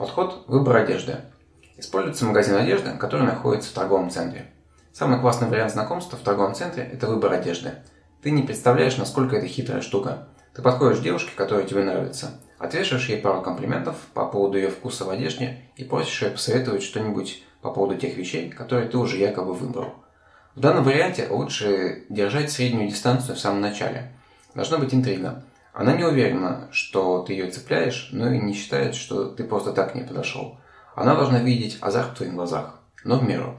Подход – выбор одежды. Используется магазин одежды, который находится в торговом центре. Самый классный вариант знакомства в торговом центре – это выбор одежды. Ты не представляешь, насколько это хитрая штука. Ты подходишь к девушке, которая тебе нравится, отвешиваешь ей пару комплиментов по поводу ее вкуса в одежде и просишь ее посоветовать что-нибудь по поводу тех вещей, которые ты уже якобы выбрал. В данном варианте лучше держать среднюю дистанцию в самом начале. Должна быть интрига. Она не уверена, что ты ее цепляешь, но и не считает, что ты просто так к ней подошел. Она должна видеть азарт в твоих глазах, но в меру.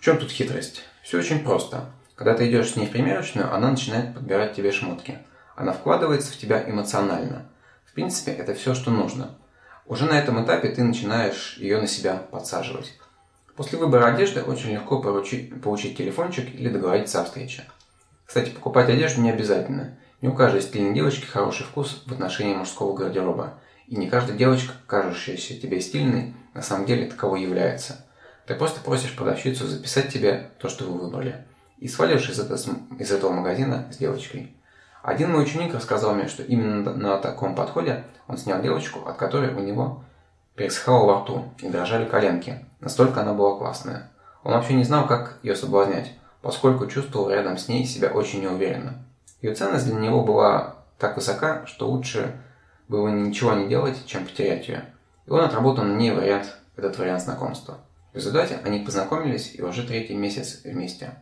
В чем тут хитрость? Все очень просто. Когда ты идешь с ней в примерочную, она начинает подбирать тебе шмотки. Она вкладывается в тебя эмоционально. В принципе, это все, что нужно. Уже на этом этапе ты начинаешь ее на себя подсаживать. После выбора одежды очень легко поручить, получить телефончик или договориться о встрече. Кстати, покупать одежду не обязательно. Не у каждой стильной девочки хороший вкус в отношении мужского гардероба. И не каждая девочка, кажущаяся тебе стильной, на самом деле таковой является. Ты просто просишь продавщицу записать тебе то, что вы выбрали. И свалишь из этого, из этого магазина с девочкой. Один мой ученик рассказал мне, что именно на таком подходе он снял девочку, от которой у него пересыхало во рту и дрожали коленки. Настолько она была классная. Он вообще не знал, как ее соблазнять, поскольку чувствовал рядом с ней себя очень неуверенно. Ее ценность для него была так высока, что лучше было ничего не делать, чем потерять ее. И он отработал на ней вариант, этот вариант знакомства. В результате они познакомились и уже третий месяц вместе.